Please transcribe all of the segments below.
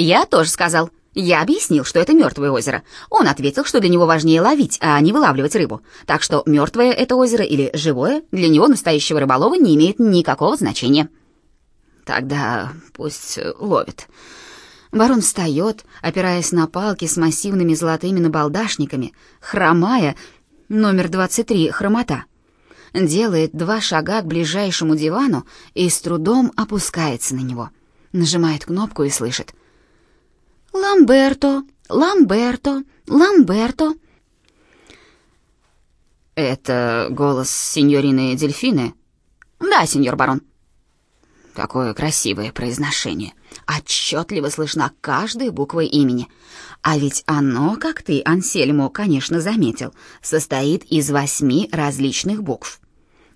Я тоже сказал. Я объяснил, что это мертвое озеро. Он ответил, что для него важнее ловить, а не вылавливать рыбу. Так что мертвое это озеро или живое для него настоящего рыболова не имеет никакого значения. Тогда пусть ловит. Барон встает, опираясь на палки с массивными золотыми набалдашниками, хромая, номер 23, хромота. Делает два шага к ближайшему дивану и с трудом опускается на него. Нажимает кнопку и слышит. «Ламберто, Ламберто, Ламберто». «Это голос сеньорины Дельфины?» «Да, сеньор барон». Какое красивое произношение. Отчетливо слышна каждая буква имени. А ведь оно, как ты, Ансельмо, конечно, заметил, состоит из восьми различных букв.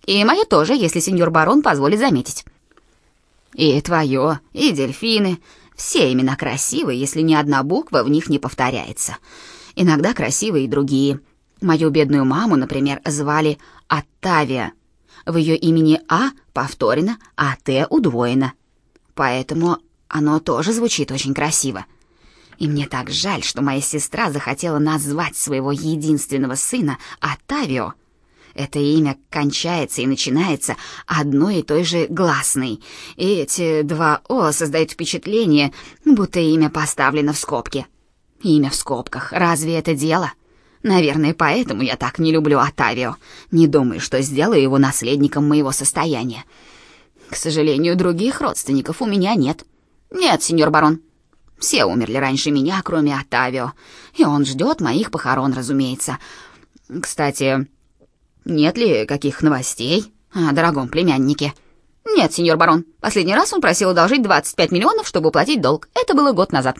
И мое тоже, если сеньор барон позволит заметить. И твое, и дельфины. Все имена красивые, если ни одна буква в них не повторяется. Иногда красивые и другие. Мою бедную маму, например, звали Оттавия. В ее имени А повторено, а Т удвоено. Поэтому оно тоже звучит очень красиво. И мне так жаль, что моя сестра захотела назвать своего единственного сына Оттавио. Это имя кончается и начинается одной и той же гласной. И эти два «о» создают впечатление, будто имя поставлено в скобки. Имя в скобках. Разве это дело? Наверное, поэтому я так не люблю Отавио. Не думаю, что сделаю его наследником моего состояния. К сожалению, других родственников у меня нет. Нет, сеньор барон. Все умерли раньше меня, кроме Отавио. И он ждет моих похорон, разумеется. Кстати, нет ли каких новостей о дорогом племяннике? Нет, сеньор барон. Последний раз он просил одолжить 25 миллионов, чтобы уплатить долг. Это было год назад.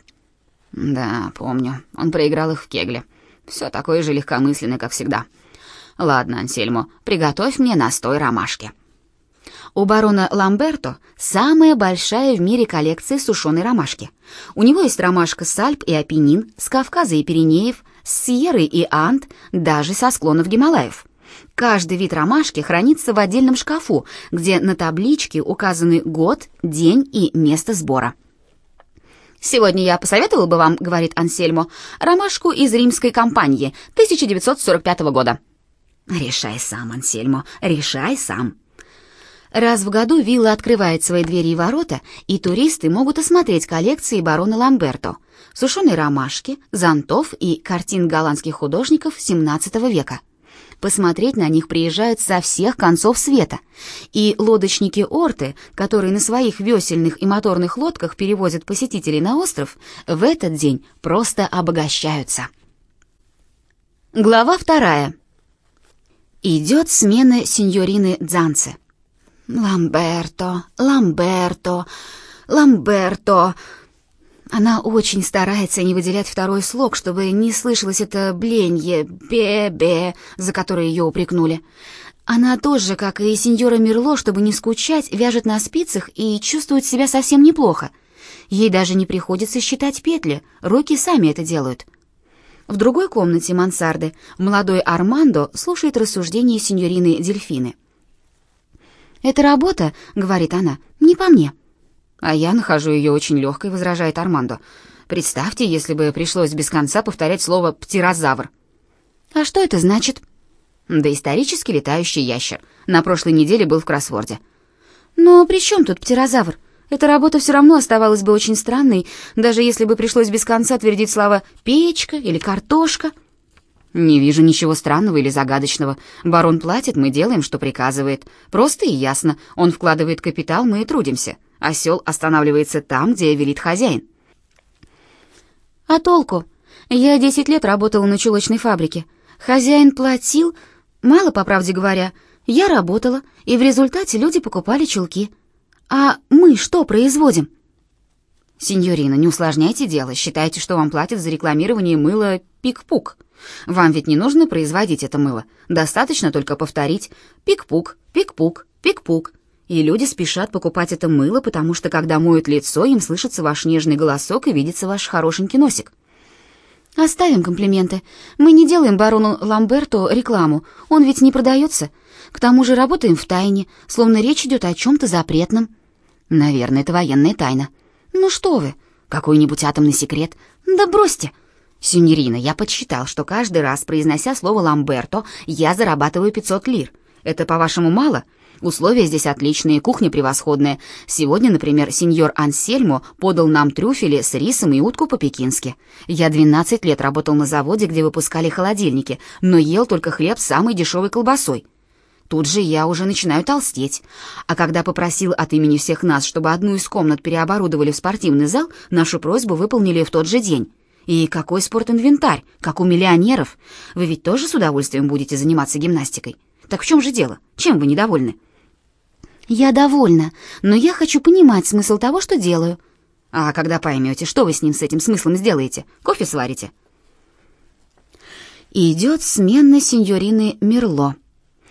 Да, помню. Он проиграл их в кегле. Все такое же легкомысленное, как всегда. Ладно, Ансельмо, приготовь мне настой ромашки. У барона Ламберто самая большая в мире коллекция сушеной ромашки. У него есть ромашка с Альп и Апеннин, с Кавказа и Пиренеев, с Сьерры и Анд, даже со склонов Гималаев. Каждый вид ромашки хранится в отдельном шкафу, где на табличке указаны год, день и место сбора. «Сегодня я посоветовал бы вам, — говорит Ансельмо, — ромашку из римской кампании 1945 года». «Решай сам, Ансельмо, решай сам». Раз в году вилла открывает свои двери и ворота, и туристы могут осмотреть коллекции барона Ламберто, сушеной ромашки, зонтов и картин голландских художников XVII века. Посмотреть на них приезжают со всех концов света. И лодочники Орты, которые на своих весельных и моторных лодках перевозят посетителей на остров, в этот день просто обогащаются. Глава вторая. Идет смена сеньорины Дзанце. «Ламберто, Ламберто, Ламберто...» Она очень старается не выделять второй слог, чтобы не слышалось это бленье «бе-бе», за которое ее упрекнули. Она тоже, как и сеньора Мерло, чтобы не скучать, вяжет на спицах и чувствует себя совсем неплохо. Ей даже не приходится считать петли, руки сами это делают. В другой комнате мансарды молодой Армандо слушает рассуждения сеньорины Дельфины. «Эта работа, — говорит она, — не по мне». «А я нахожу ее очень легкой», — возражает Армандо. «Представьте, если бы пришлось без конца повторять слово «птерозавр». «А что это значит?» «Да исторически летающий ящер. На прошлой неделе был в кроссворде». «Но при чем тут птерозавр? Эта работа все равно оставалась бы очень странной, даже если бы пришлось без конца твердить слова «печка» или «картошка». «Не вижу ничего странного или загадочного. Барон платит, мы делаем, что приказывает. Просто и ясно. Он вкладывает капитал, мы и трудимся. Осел останавливается там, где велит хозяин. А толку? Я десять лет работала на чулочной фабрике. Хозяин платил, мало, по правде говоря. Я работала, и в результате люди покупали чулки. А мы что производим? Сеньорина, не усложняйте дело. Считайте, что вам платят за рекламирование мыла «Пик-пук». Вам ведь не нужно производить это мыло. Достаточно только повторить «Пик-пук, пик-пук, пик-пук». И люди спешат покупать это мыло, потому что, когда моют лицо, им слышится ваш нежный голосок и видится ваш хорошенький носик. Оставим комплименты. Мы не делаем барону Ламберту рекламу, он ведь не продается. К тому же работаем в тайне, словно речь идет о чем-то запретном. Наверное, это военная тайна. Ну что вы, Какой-нибудь атомный секрет? Да бросьте. Синьорина, я подсчитал, что каждый раз, произнося слово «ламберто», я зарабатываю 500 лир. Это, по-вашему, мало? Условия здесь отличные, кухня превосходная. Сегодня, например, сеньор Ансельмо подал нам трюфели с рисом и утку по-пекински. Я 12 лет работал на заводе, где выпускали холодильники, но ел только хлеб с самой дешевой колбасой. Тут же я уже начинаю толстеть. А когда попросил от имени всех нас, чтобы одну из комнат переоборудовали в спортивный зал, нашу просьбу выполнили в тот же день. И какой спортинвентарь, как у миллионеров. Вы ведь тоже с удовольствием будете заниматься гимнастикой. Так в чем же дело? Чем вы недовольны? Я довольна, но я хочу понимать смысл того, что делаю. А когда поймете, что вы с ним, с этим смыслом сделаете? Кофе сварите? И идет смена сеньорины Мерло.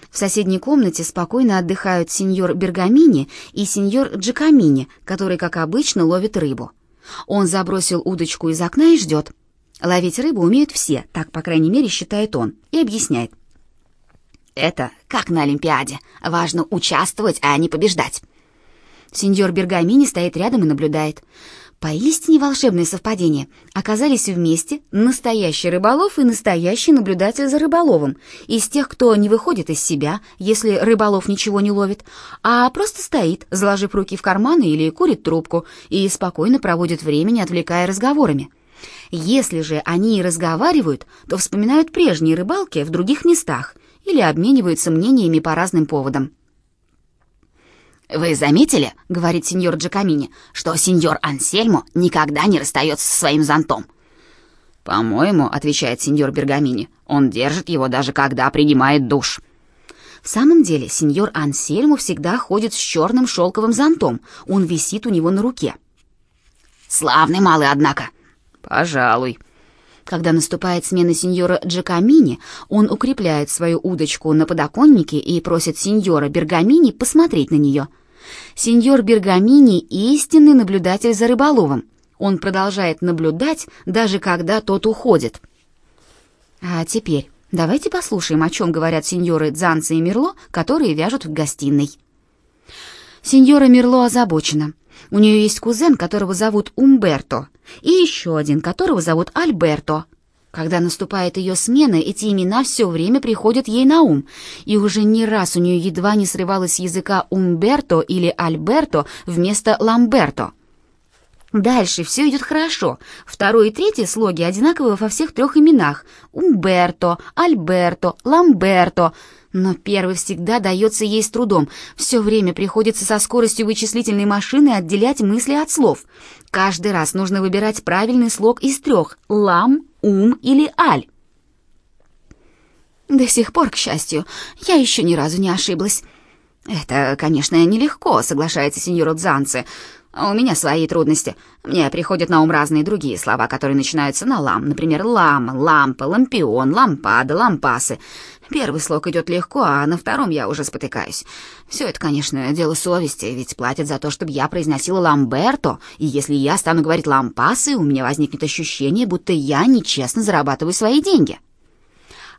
В соседней комнате спокойно отдыхают сеньор Бергамини и сеньор Джакамини, который, как обычно, ловит рыбу. Он забросил удочку из окна и ждет. Ловить рыбу умеют все, так, по крайней мере, считает он, и объясняет. Это как на Олимпиаде. Важно участвовать, а не побеждать. Сеньор Бергамини стоит рядом и наблюдает. Поистине волшебное совпадение. Оказались вместе настоящий рыболов и настоящий наблюдатель за рыболовом. Из тех, кто не выходит из себя, если рыболов ничего не ловит, а просто стоит, заложив руки в карманы или курит трубку и спокойно проводит время, не отвлекая разговорами. Если же они и разговаривают, то вспоминают прежние рыбалки в других местах или обмениваются мнениями по разным поводам. «Вы заметили, — говорит сеньор Джакамини, — что сеньор Ансельмо никогда не расстается со своим зонтом?» «По-моему, — отвечает сеньор Бергамини, — он держит его даже когда принимает душ». В самом деле, сеньор Ансельмо всегда ходит с черным шелковым зонтом, он висит у него на руке. «Славный малый, однако». «Пожалуй», когда наступает смена сеньора Джакамини, он укрепляет свою удочку на подоконнике и просит сеньора Бергамини посмотреть на нее. Сеньор Бергамини — истинный наблюдатель за рыболовом. Он продолжает наблюдать, даже когда тот уходит. А теперь давайте послушаем, о чем говорят сеньоры Дзанца и Мерло, которые вяжут в гостиной. Сеньора Мерло озабочена. У нее есть кузен, которого зовут Умберто, и еще один, которого зовут Альберто. Когда наступает ее смена, эти имена все время приходят ей на ум, и уже не раз у нее едва не срывалось с языка Умберто или Альберто вместо Ламберто. Дальше все идет хорошо. Второй и третий слоги одинаковы во всех трех именах. Умберто, Альберто, Ламберто — но первый всегда дается ей с трудом. Все время приходится со скоростью вычислительной машины отделять мысли от слов. Каждый раз нужно выбирать правильный слог из трех — лам, ум или аль. До сих пор, к счастью, я еще ни разу не ошиблась. Это, конечно, нелегко, соглашается сеньор Дзанци. У меня свои трудности. Мне приходят на ум разные другие слова, которые начинаются на лам. Например, лам, лампа, лампион, лампада, лампасы. Первый слог идет легко, а на втором я уже спотыкаюсь. Все это, конечно, дело совести, ведь платят за то, чтобы я произносила ламберто, и если я стану говорить лампасы, у меня возникнет ощущение, будто я нечестно зарабатываю свои деньги.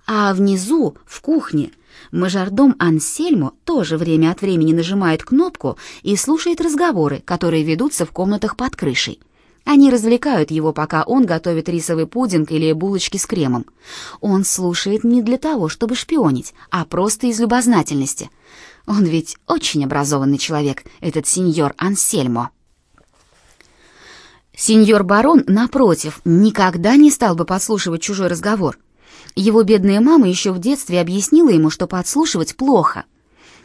А внизу, в кухне, мажордом Ансельмо тоже время от времени нажимает кнопку и слушает разговоры, которые ведутся в комнатах под крышей. Они развлекают его, пока он готовит рисовый пудинг или булочки с кремом. Он слушает не для того, чтобы шпионить, а просто из любознательности. Он ведь очень образованный человек, этот сеньор Ансельмо. Сеньор барон, напротив, никогда не стал бы подслушивать чужой разговор. Его бедная мама еще в детстве объяснила ему, что подслушивать плохо.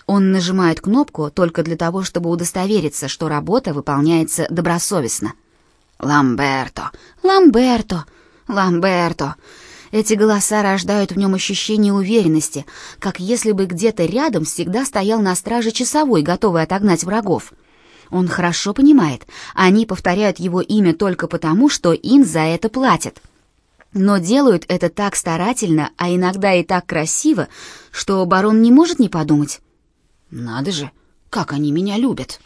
Он нажимает кнопку только для того, чтобы удостовериться, что работа выполняется добросовестно. Ламберто, Ламберто, Ламберто. Эти голоса рождают в нем ощущение уверенности, как если бы где-то рядом всегда стоял на страже часовой, готовый отогнать врагов. Он хорошо понимает, они повторяют его имя только потому, что им за это платят. Но делают это так старательно, а иногда и так красиво, что барон не может не подумать. «Надо же, как они меня любят!»